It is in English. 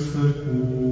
Hosanna,